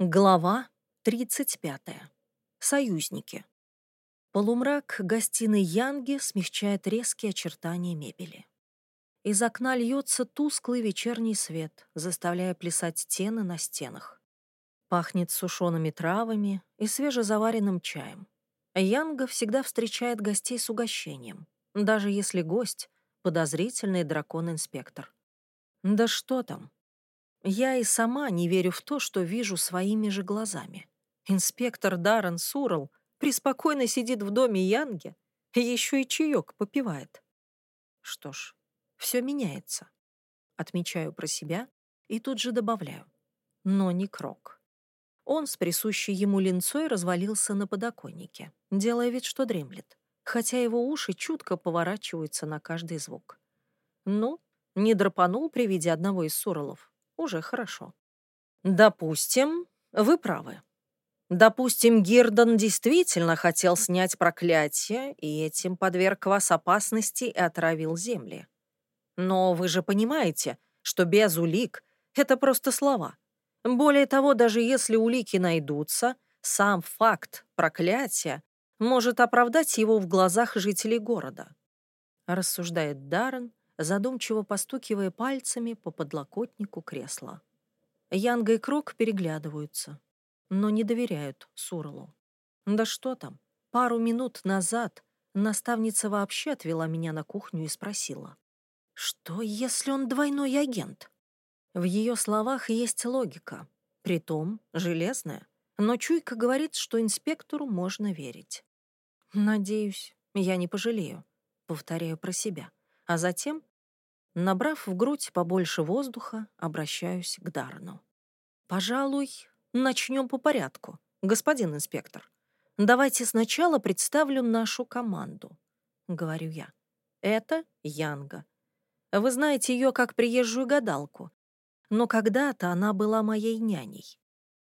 Глава 35. Союзники. Полумрак гостиной Янги смягчает резкие очертания мебели. Из окна льется тусклый вечерний свет, заставляя плясать стены на стенах. Пахнет сушеными травами и свежезаваренным чаем. Янга всегда встречает гостей с угощением, даже если гость — подозрительный дракон-инспектор. Да что там, я и сама не верю в то, что вижу своими же глазами. Инспектор Даррен Сурл преспокойно сидит в доме Янги, еще и чаек попивает. Что ж, все меняется. Отмечаю про себя и тут же добавляю. Но не Крок. Он с присущей ему линцой развалился на подоконнике, делая вид, что дремлет, хотя его уши чутко поворачиваются на каждый звук. Ну, не драпанул при виде одного из Суролов, уже хорошо. Допустим, вы правы. Допустим, Гирдон действительно хотел снять проклятие и этим подверг вас опасности и отравил земли. Но вы же понимаете, что без улик это просто слова. Более того, даже если улики найдутся, сам факт проклятия может оправдать его в глазах жителей города. Рассуждает Даррен, задумчиво постукивая пальцами по подлокотнику кресла. Янга и Крок переглядываются, но не доверяют Суралу. Да что там, пару минут назад наставница вообще отвела меня на кухню и спросила, что если он двойной агент? В ее словах есть логика, притом железная, но чуйка говорит, что инспектору можно верить. Надеюсь, я не пожалею, повторяю про себя. А затем, набрав в грудь побольше воздуха, обращаюсь к Дарну. «Пожалуй, начнем по порядку, господин инспектор. Давайте сначала представлю нашу команду», — говорю я. «Это Янга. Вы знаете ее как приезжую гадалку, но когда-то она была моей няней.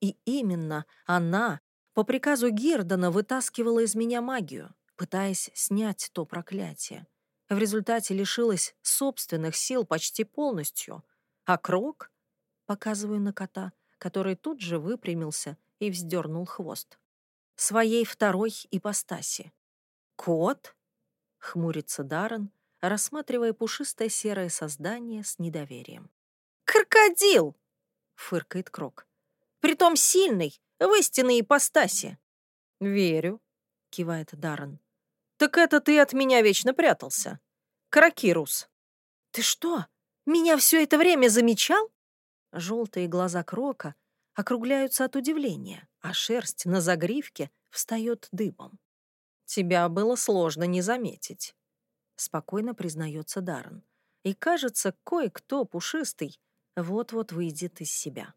И именно она по приказу Гирдона вытаскивала из меня магию, пытаясь снять то проклятие. В результате лишилась собственных сил почти полностью. А Крок, показываю на кота, который тут же выпрямился и вздернул хвост, своей второй ипостаси. «Кот?» — хмурится Даррен, рассматривая пушистое серое создание с недоверием. «Крокодил!» — фыркает Крок. «Притом сильный, в истинной ипостаси». «Верю», — кивает Даррен. «Так это ты от меня вечно прятался. Каракирус». «Ты что, меня все это время замечал?» Желтые глаза Крока округляются от удивления, а шерсть на загривке встает дыбом. «Тебя было сложно не заметить», — спокойно признается Даррен. И, кажется, кое-кто пушистый вот-вот выйдет из себя.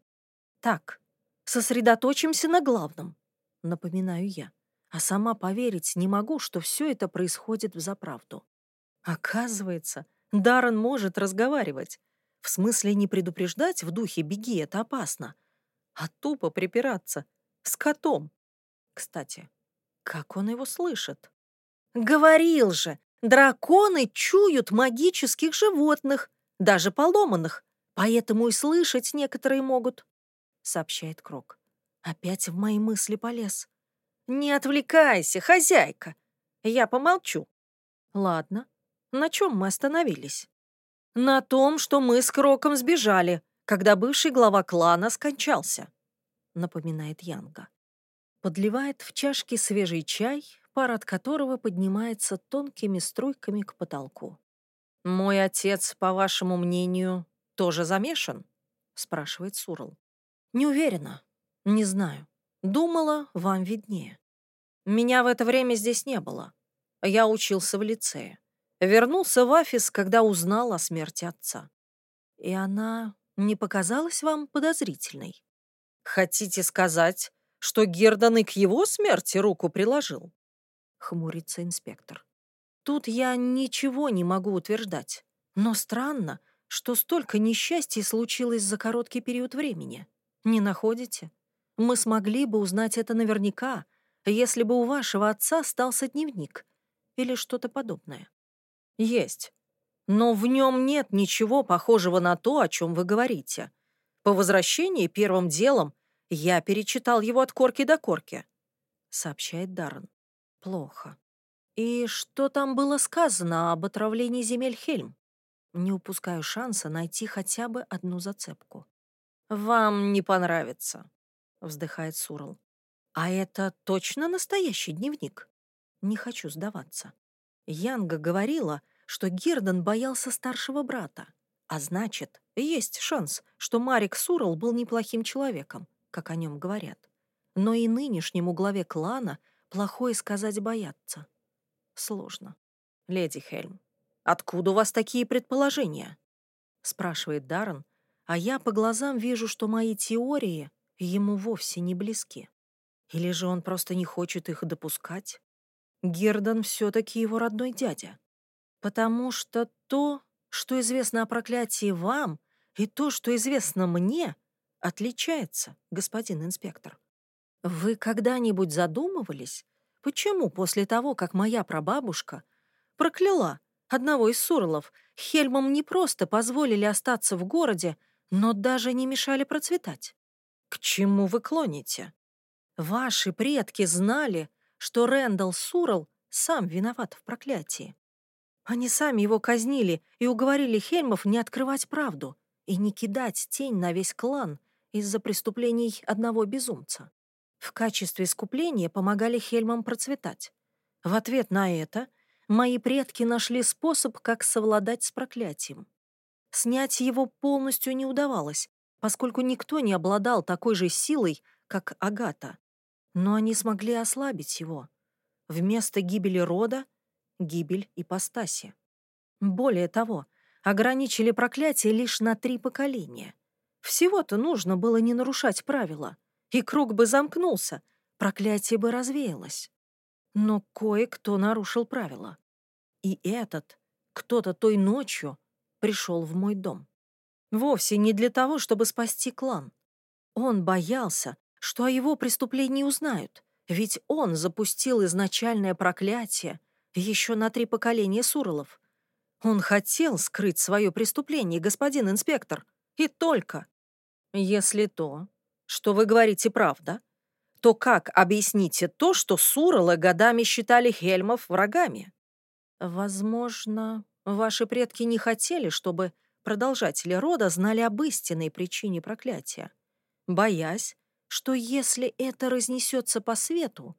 «Так, сосредоточимся на главном», — напоминаю я а сама поверить не могу, что все это происходит в заправду. Оказывается, Даррен может разговаривать. В смысле не предупреждать в духе «беги, это опасно», а тупо припираться с котом. Кстати, как он его слышит? «Говорил же, драконы чуют магических животных, даже поломанных, поэтому и слышать некоторые могут», — сообщает Крок. Опять в мои мысли полез. «Не отвлекайся, хозяйка. Я помолчу». «Ладно. На чем мы остановились?» «На том, что мы с Кроком сбежали, когда бывший глава клана скончался», — напоминает Янга. Подливает в чашки свежий чай, пар от которого поднимается тонкими струйками к потолку. «Мой отец, по вашему мнению, тоже замешан?» — спрашивает Сурл. «Не уверена. Не знаю. Думала, вам виднее. Меня в это время здесь не было. Я учился в лицее. Вернулся в офис, когда узнал о смерти отца. И она не показалась вам подозрительной? Хотите сказать, что Гердан и к его смерти руку приложил? Хмурится инспектор. Тут я ничего не могу утверждать. Но странно, что столько несчастий случилось за короткий период времени. Не находите? Мы смогли бы узнать это наверняка, если бы у вашего отца остался дневник или что-то подобное. Есть. Но в нем нет ничего похожего на то, о чем вы говорите. По возвращении первым делом Я перечитал его от корки до корки», — сообщает Даррен. «Плохо. И что там было сказано об отравлении земель Хельм?» Не упускаю шанса найти хотя бы одну зацепку. «Вам не понравится», — вздыхает Сурал. «А это точно настоящий дневник?» Не хочу сдаваться. Янга говорила, что Гердон боялся старшего брата. А значит, есть шанс, что Марик Сурал был неплохим человеком, как о нем говорят. Но и нынешнему главе клана плохое сказать бояться. Сложно. «Леди Хельм, откуда у вас такие предположения?» спрашивает Даррен, а я по глазам вижу, что мои теории ему вовсе не близки. Или же он просто не хочет их допускать? Гердон все-таки его родной дядя. Потому что то, что известно о проклятии вам, и то, что известно мне, отличается, господин инспектор. Вы когда-нибудь задумывались, почему после того, как моя прабабушка прокляла одного из сурлов, Хельмам не просто позволили остаться в городе, но даже не мешали процветать? К чему вы клоните? Ваши предки знали, что Рэндалл Сурл сам виноват в проклятии. Они сами его казнили и уговорили Хельмов не открывать правду и не кидать тень на весь клан из-за преступлений одного безумца. В качестве искупления помогали Хельмам процветать. В ответ на это мои предки нашли способ, как совладать с проклятием. Снять его полностью не удавалось, поскольку никто не обладал такой же силой, как Агата. Но они смогли ослабить его. Вместо гибели рода — гибель ипостаси. Более того, ограничили проклятие лишь на три поколения. Всего-то нужно было не нарушать правила, и круг бы замкнулся, проклятие бы развеялось. Но кое-кто нарушил правила. И этот, кто-то той ночью, пришел в мой дом. Вовсе не для того, чтобы спасти клан. Он боялся, что о его преступлении узнают, ведь он запустил изначальное проклятие еще на три поколения Суролов. Он хотел скрыть свое преступление, господин инспектор, и только. Если то, что вы говорите, правда, то как объясните то, что Суролы годами считали Хельмов врагами? Возможно, Ваши предки не хотели, чтобы продолжатели рода знали об истинной причине проклятия, боясь, что если это разнесется по свету,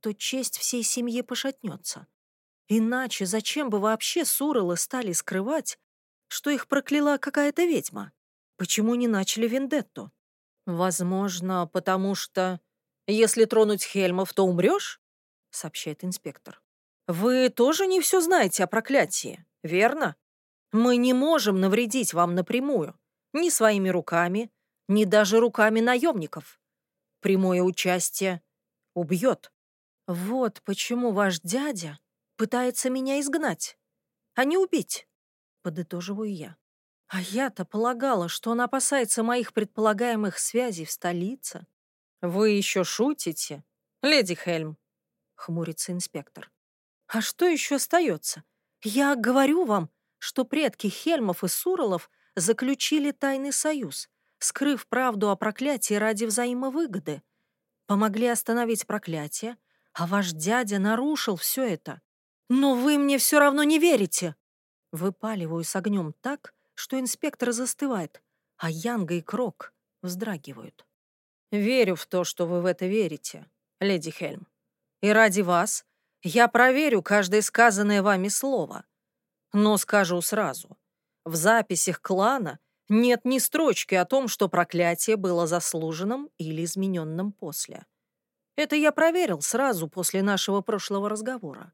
то честь всей семьи пошатнется. Иначе зачем бы вообще Сурелы стали скрывать, что их прокляла какая-то ведьма? Почему не начали вендетту? Возможно, потому что если тронуть Хельмов, то умрешь, сообщает инспектор. Вы тоже не все знаете о проклятии верно? Мы не можем навредить вам напрямую, ни своими руками, ни даже руками наемников. Прямое участие убьет. Вот почему ваш дядя пытается меня изгнать, а не убить, подытоживаю я. А я-то полагала, что он опасается моих предполагаемых связей в столице. Вы еще шутите, леди Хельм, хмурится инспектор. А что еще остается? Я говорю вам, что предки Хельмов и Суролов заключили тайный союз, скрыв правду о проклятии ради взаимовыгоды. Помогли остановить проклятие, а ваш дядя нарушил все это. Но вы мне все равно не верите. Выпаливаю с огнем так, что инспектор застывает, а Янга и Крок вздрагивают. Верю в то, что вы в это верите, леди Хельм. И ради вас я проверю каждое сказанное вами слово. Но скажу сразу, в записях клана нет ни строчки о том, что проклятие было заслуженным или измененным после. Это я проверил сразу после нашего прошлого разговора.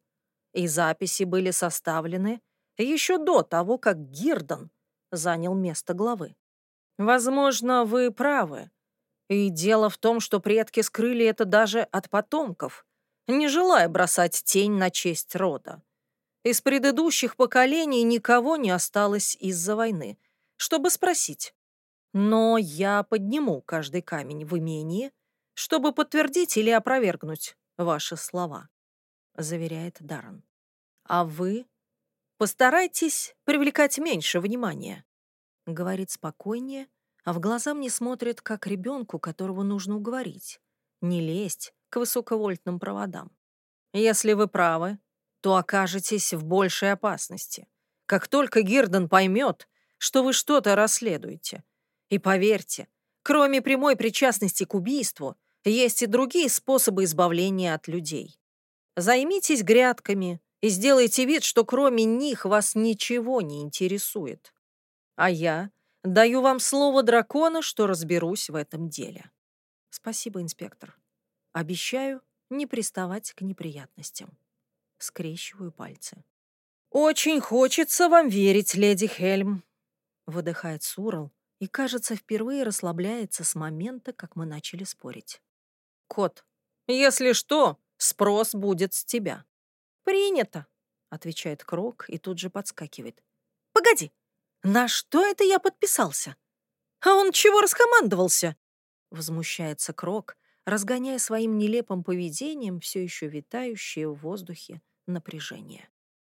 И записи были составлены еще до того, как Гирдон занял место главы. Возможно, вы правы. И дело в том, что предки скрыли это даже от потомков, не желая бросать тень на честь рода. Из предыдущих поколений никого не осталось из-за войны, чтобы спросить. Но я подниму каждый камень в имении, чтобы подтвердить или опровергнуть ваши слова, заверяет Даррен. А вы постарайтесь привлекать меньше внимания, говорит спокойнее, а в глаза мне смотрят, как ребенку, которого нужно уговорить. Не лезть к высоковольтным проводам. Если вы правы, то окажетесь в большей опасности. Как только Гирден поймет, что вы что-то расследуете. И поверьте, кроме прямой причастности к убийству, есть и другие способы избавления от людей. Займитесь грядками и сделайте вид, что кроме них вас ничего не интересует. А я даю вам слово дракона, что разберусь в этом деле. Спасибо, инспектор. Обещаю не приставать к неприятностям. Скрещиваю пальцы. «Очень хочется вам верить, леди Хельм», — выдыхает Сурал и, кажется, впервые расслабляется с момента, как мы начали спорить. «Кот, если что, спрос будет с тебя». «Принято», — отвечает Крок и тут же подскакивает. «Погоди, на что это я подписался? А он чего раскомандовался?» Возмущается Крок, разгоняя своим нелепым поведением все еще витающее в воздухе напряжение.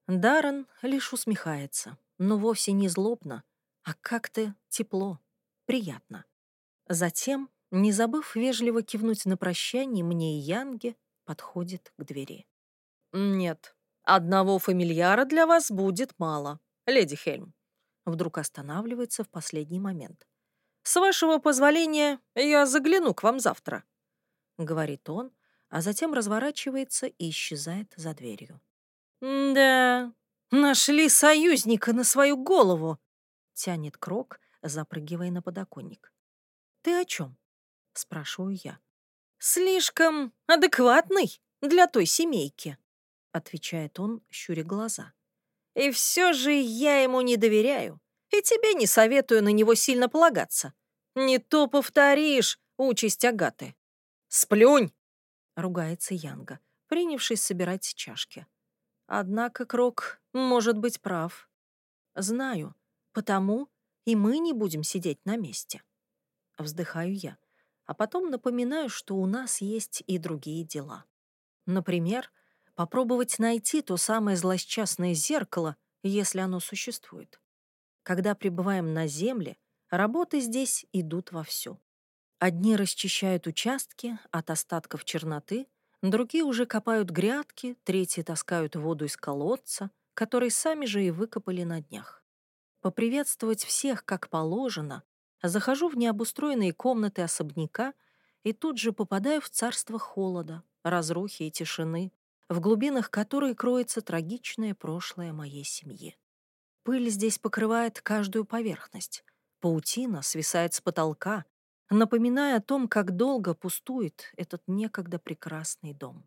Даррен лишь усмехается, но вовсе не злобно, а как-то тепло, приятно. Затем, не забыв вежливо кивнуть на прощание, мне и Янге подходит к двери. «Нет, одного фамильяра для вас будет мало, леди Хельм». Вдруг останавливается в последний момент. «С вашего позволения я загляну к вам завтра», — говорит он, а затем разворачивается и исчезает за дверью. «Да, нашли союзника на свою голову», — тянет Крок, запрыгивая на подоконник. «Ты о чем?» — спрашиваю я. «Слишком адекватный для той семейки», — отвечает он, щуря глаза. «И все же я ему не доверяю, и тебе не советую на него сильно полагаться. Не то повторишь участь Агаты». «Сплюнь!» — ругается Янга, принявшись собирать чашки. Однако Крок может быть прав. Знаю, потому и мы не будем сидеть на месте. Вздыхаю я, а потом напоминаю, что у нас есть и другие дела. Например, попробовать найти то самое злосчастное зеркало, если оно существует. Когда прибываем на земле, работы здесь идут вовсю. Одни расчищают участки от остатков черноты — Другие уже копают грядки, третьи таскают воду из колодца, который сами же и выкопали на днях. Поприветствовать всех, как положено, захожу в необустроенные комнаты особняка и тут же попадаю в царство холода, разрухи и тишины, в глубинах которой кроется трагичное прошлое моей семьи. Пыль здесь покрывает каждую поверхность. Паутина свисает с потолка, напоминая о том, как долго пустует этот некогда прекрасный дом.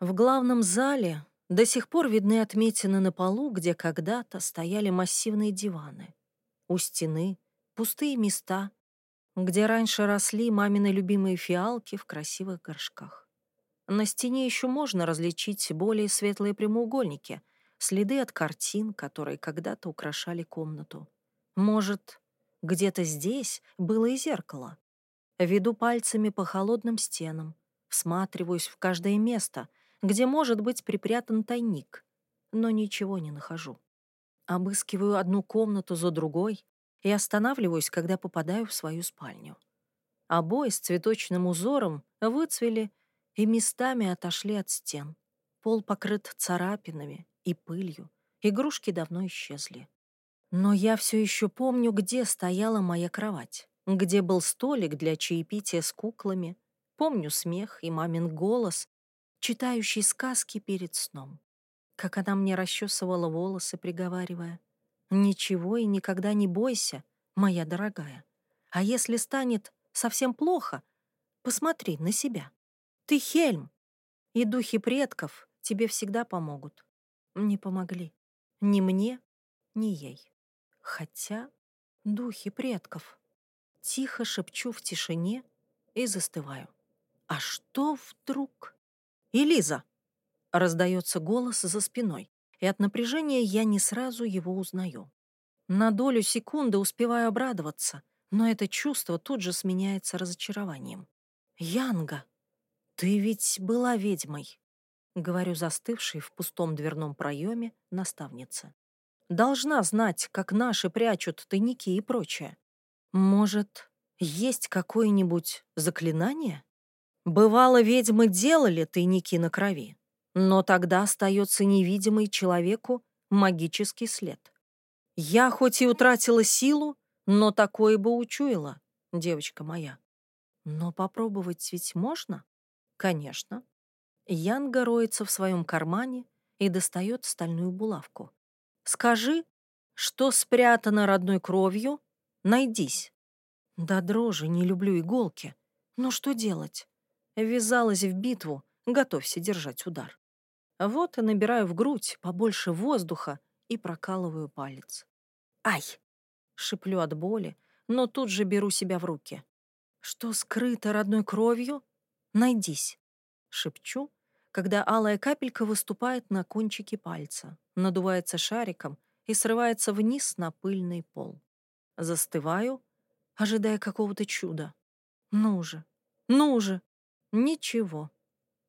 В главном зале до сих пор видны отметины на полу, где когда-то стояли массивные диваны. У стены пустые места, где раньше росли мамины любимые фиалки в красивых горшках. На стене еще можно различить более светлые прямоугольники, следы от картин, которые когда-то украшали комнату. Может, где-то здесь было и зеркало. Веду пальцами по холодным стенам, всматриваюсь в каждое место, где может быть припрятан тайник, но ничего не нахожу. Обыскиваю одну комнату за другой и останавливаюсь, когда попадаю в свою спальню. Обои с цветочным узором выцвели и местами отошли от стен. Пол покрыт царапинами и пылью, игрушки давно исчезли. Но я все еще помню, где стояла моя кровать где был столик для чаепития с куклами. Помню смех и мамин голос, читающий сказки перед сном. Как она мне расчесывала волосы, приговаривая. «Ничего и никогда не бойся, моя дорогая. А если станет совсем плохо, посмотри на себя. Ты Хельм, и духи предков тебе всегда помогут. Не помогли. Ни мне, ни ей. Хотя духи предков тихо шепчу в тишине и застываю. А что вдруг? «Элиза!» — раздается голос за спиной, и от напряжения я не сразу его узнаю. На долю секунды успеваю обрадоваться, но это чувство тут же сменяется разочарованием. «Янга, ты ведь была ведьмой», — говорю застывшей в пустом дверном проеме наставница. «Должна знать, как наши прячут тайники и прочее. Может, есть какое-нибудь заклинание? Бывало, ведьмы делали тайники на крови, но тогда остается невидимый человеку магический след. Я хоть и утратила силу, но такое бы учуяла, девочка моя. Но попробовать ведь можно? Конечно. Янга роется в своем кармане и достает стальную булавку. Скажи, что спрятано родной кровью, найдись. Да дрожи, не люблю иголки. Ну что делать? Ввязалась в битву, готовься держать удар. Вот и набираю в грудь побольше воздуха и прокалываю палец. Ай! Шиплю от боли, но тут же беру себя в руки. Что скрыто родной кровью? Найдись. Шепчу, когда алая капелька выступает на кончике пальца, надувается шариком и срывается вниз на пыльный пол. Застываю, ожидая какого-то чуда. Ну же, ну же! Ничего,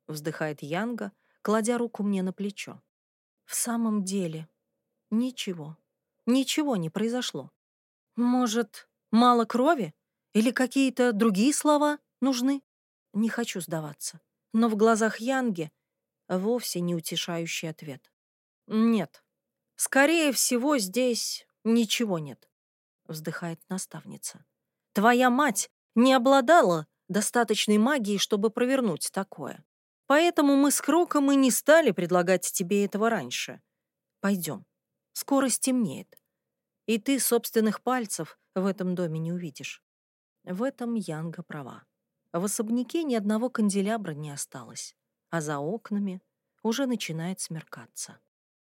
вздыхает Янга, кладя руку мне на плечо. В самом деле, ничего, ничего не произошло. Может, мало крови? Или какие-то другие слова нужны? Не хочу сдаваться. Но в глазах Янги вовсе не утешающий ответ. Нет, скорее всего, здесь ничего нет, вздыхает наставница. Твоя мать не обладала достаточной магией, чтобы провернуть такое. Поэтому мы с Кроком и не стали предлагать тебе этого раньше. Пойдем. Скоро стемнеет и ты собственных пальцев в этом доме не увидишь. В этом Янга права. В особняке ни одного канделябра не осталось, а за окнами уже начинает смеркаться.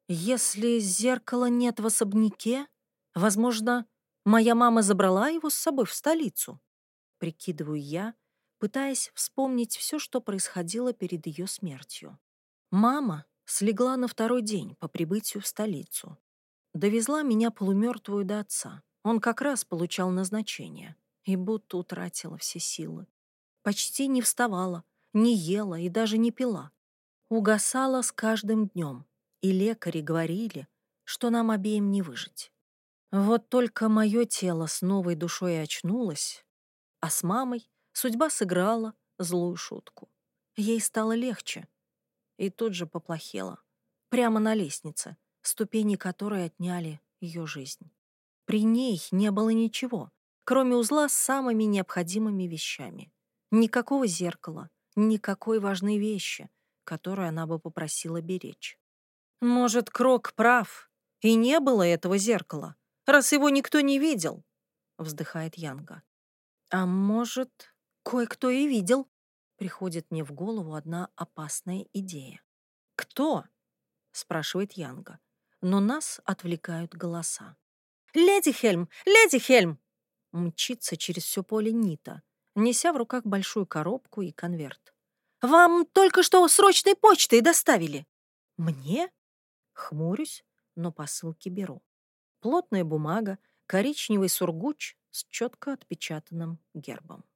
Если зеркала нет в особняке, возможно, моя мама забрала его с собой в столицу. Прикидываю я, пытаясь вспомнить все, что происходило перед ее смертью. Мама слегла на второй день по прибытию в столицу. Довезла меня полумертвую до отца. Он как раз получал назначение и будто утратила все силы. Почти не вставала, не ела и даже не пила. Угасала с каждым днем, и лекари говорили, что нам обеим не выжить. Вот только мое тело с новой душой очнулось, а с мамой судьба сыграла злую шутку. Ей стало легче, и тут же поплохело. Прямо на лестнице, ступени которой отняли ее жизнь. При ней не было ничего, кроме узла с самыми необходимыми вещами. Никакого зеркала, никакой важной вещи, которую она бы попросила беречь. Может, Крок прав, и не было этого зеркала, раз его никто не видел, вздыхает Янга. А может, кое-кто и видел, приходит мне в голову одна опасная идея. Кто? спрашивает Янга но нас отвлекают голоса. «Леди Хельм! Леди Хельм!» Мчится через все поле Нита, неся в руках большую коробку и конверт. «Вам только что срочной почтой доставили!» «Мне?» Хмурюсь, но посылки беру. Плотная бумага, коричневый сургуч с четко отпечатанным гербом.